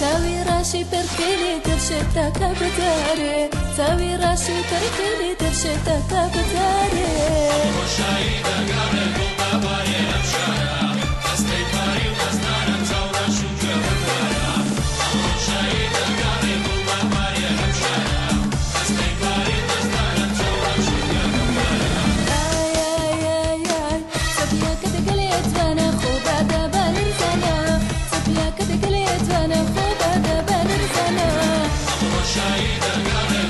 Tawi rashi perfili tërshëta ka pëtare Tawi rashi perfili tërshëta ka pëtare saída, galera.